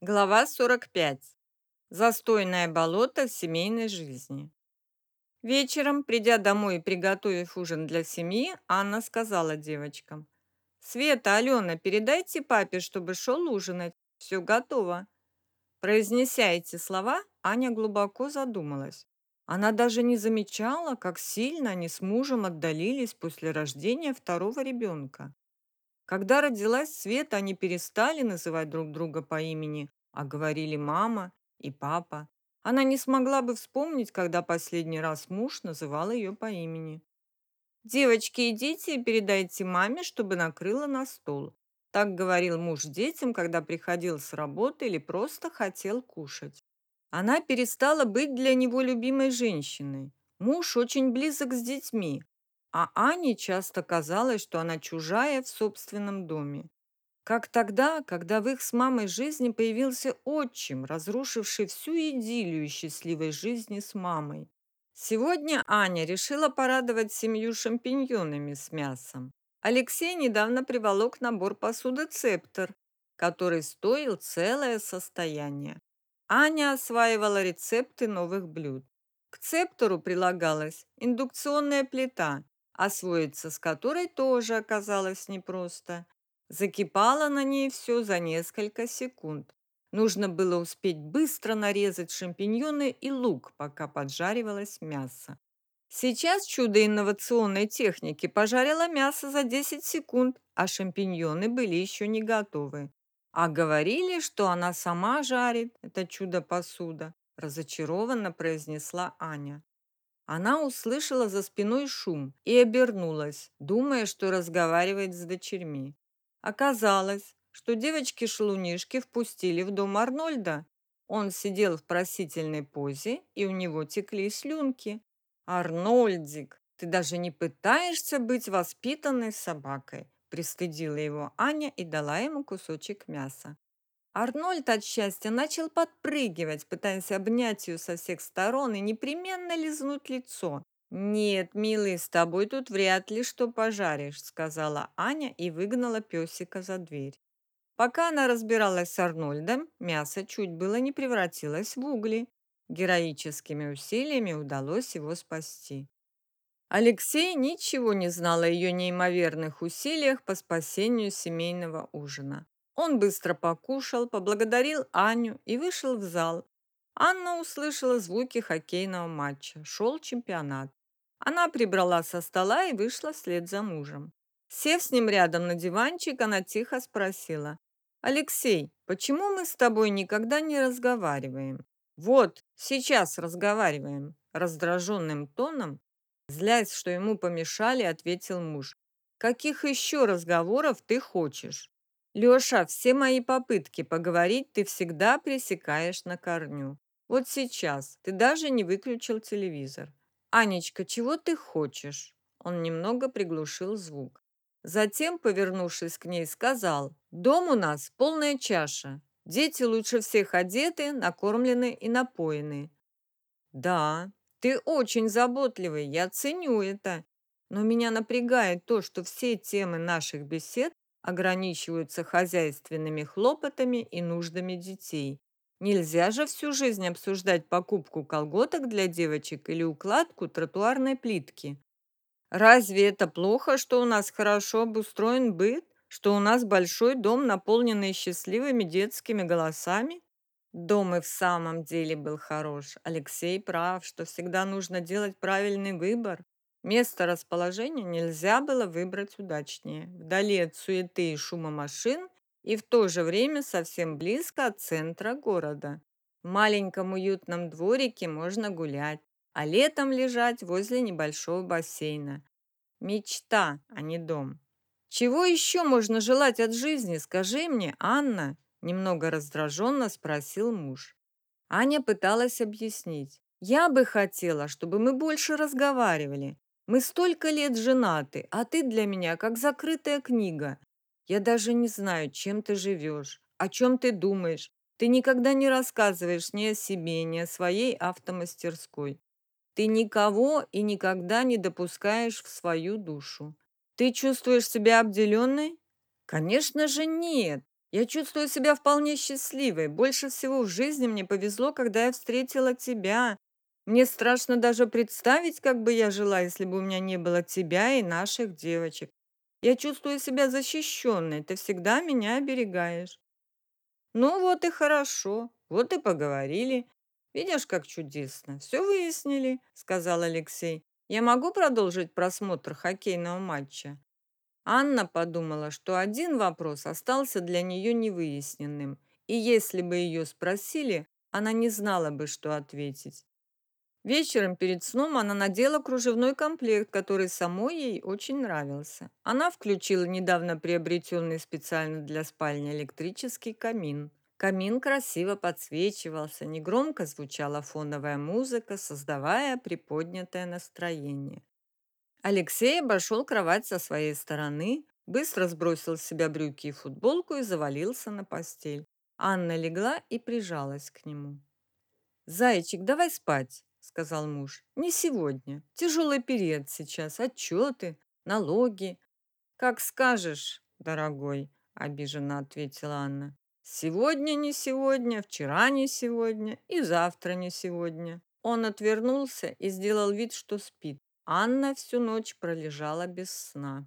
Глава 45. Застойное болото в семейной жизни. Вечером, придя домой и приготовив ужин для семьи, Анна сказала девочкам. «Света, Алена, передайте папе, чтобы шел ужинать. Все готово». Произнеся эти слова, Аня глубоко задумалась. Она даже не замечала, как сильно они с мужем отдалились после рождения второго ребенка. Когда родилась Света, они перестали называть друг друга по имени, а говорили мама и папа. Она не смогла бы вспомнить, когда последний раз муж называл ее по имени. «Девочки, идите и передайте маме, чтобы накрыла на стол». Так говорил муж детям, когда приходил с работы или просто хотел кушать. Она перестала быть для него любимой женщиной. Муж очень близок с детьми, а Ане часто казалось, что она чужая в собственном доме. Как тогда, когда в их с мамой жизни появился отчим, разрушивший всю идиллию счастливой жизни с мамой. Сегодня Аня решила порадовать семью шампиньонами с мясом. Алексей недавно приволок набор посуды «Цептор», который стоил целое состояние. Аня осваивала рецепты новых блюд. К цептору прилагалась индукционная плита, освоиться с которой тоже оказалось непросто. Закипало на ней все за несколько секунд. Нужно было успеть быстро нарезать шампиньоны и лук, пока поджаривалось мясо. Сейчас чудо инновационной техники пожарило мясо за 10 секунд, а шампиньоны были еще не готовы. А говорили, что она сама жарит, это чудо-посуда, разочарованно произнесла Аня. Она услышала за спиной шум и обернулась, думая, что разговаривает с дочерьми. Оказалось, что девочки-шалунишки впустили в дом Арнольда. Он сидел в просительной позе, и у него текли слюнки. «Арнольдик, ты даже не пытаешься быть воспитанной собакой», пристыдила его Аня и дала ему кусочек мяса. Арнольд от счастья начал подпрыгивать, пытаясь обнять ее со всех сторон и непременно лизнуть лицо. «Нет, милый, с тобой тут вряд ли что пожаришь», сказала Аня и выгнала песика за дверь. Пока она разбиралась с Арнольдом, мясо чуть было не превратилось в угли. Героическими усилиями удалось его спасти. Алексей ничего не знал о ее неимоверных усилиях по спасению семейного ужина. Он быстро покушал, поблагодарил Аню и вышел в зал. Анна услышала звуки хоккейного матча. Шел чемпионат. Она прибрала со стола и вышла вслед за мужем. Сев с ним рядом на диванчик, она тихо спросила. «Алексей, почему мы с тобой никогда не разговариваем?» «Вот, сейчас разговариваем», раздраженным тоном, злясь, что ему помешали, ответил муж. «Каких еще разговоров ты хочешь?» Лёша, все мои попытки поговорить ты всегда пресекаешь на корню. Вот сейчас ты даже не выключил телевизор. Анечка, чего ты хочешь? Он немного приглушил звук. Затем, повернувшись к ней, сказал, «Дом у нас полная чаша. Дети лучше всех одеты, накормлены и напоены». «Да, ты очень заботливый, я ценю это. Но меня напрягает то, что все темы наших бесед ограничиваются хозяйственными хлопотами и нуждами детей. Нельзя же всю жизнь обсуждать покупку колготок для девочек или укладку тротуарной плитки. Разве это плохо, что у нас хорошо обустроен быт, что у нас большой дом, наполненный счастливыми детскими голосами? Дом и в самом деле был хорош. Алексей прав, что всегда нужно делать правильный выбор. Место расположения нельзя было выбрать удачнее. Вдали от суеты и шума машин и в то же время совсем близко от центра города. В маленьком уютном дворике можно гулять, а летом лежать возле небольшого бассейна. Мечта, а не дом. Чего еще можно желать от жизни, скажи мне, Анна? Немного раздраженно спросил муж. Аня пыталась объяснить. Я бы хотела, чтобы мы больше разговаривали, мы столько лет женаты, а ты для меня как закрытая книга. Я даже не знаю, чем ты живешь, о чем ты думаешь. Ты никогда не рассказываешь ни о себе, ни о своей автомастерской. Ты никого и никогда не допускаешь в свою душу. Ты чувствуешь себя обделенной? Конечно же нет. Я чувствую себя вполне счастливой. Больше всего в жизни мне повезло, когда я встретила тебя. Мне страшно даже представить, как бы я жила, если бы у меня не было тебя и наших девочек. Я чувствую себя защищенной. Ты всегда меня оберегаешь. Ну вот и хорошо. Вот и поговорили. Видишь, как чудесно. Все выяснили, сказал Алексей. Я могу продолжить просмотр хоккейного матча? Анна подумала, что один вопрос остался для нее невыясненным, и если бы ее спросили, она не знала бы, что ответить. Вечером перед сном она надела кружевной комплект, который самой ей очень нравился. Она включила недавно приобретенный специально для спальни электрический камин. Камин красиво подсвечивался, негромко звучала фоновая музыка, создавая приподнятое настроение. Алексей обошел кровать со своей стороны, быстро сбросил с себя брюки и футболку и завалился на постель. Анна легла и прижалась к нему. «Зайчик, давай спать», — сказал муж. «Не сегодня. Тяжелый период сейчас. Отчеты, налоги». «Как скажешь, дорогой», — обиженно ответила Анна. «Сегодня не сегодня, вчера не сегодня и завтра не сегодня». Он отвернулся и сделал вид, что спит. Анна всю ночь пролежала без сна.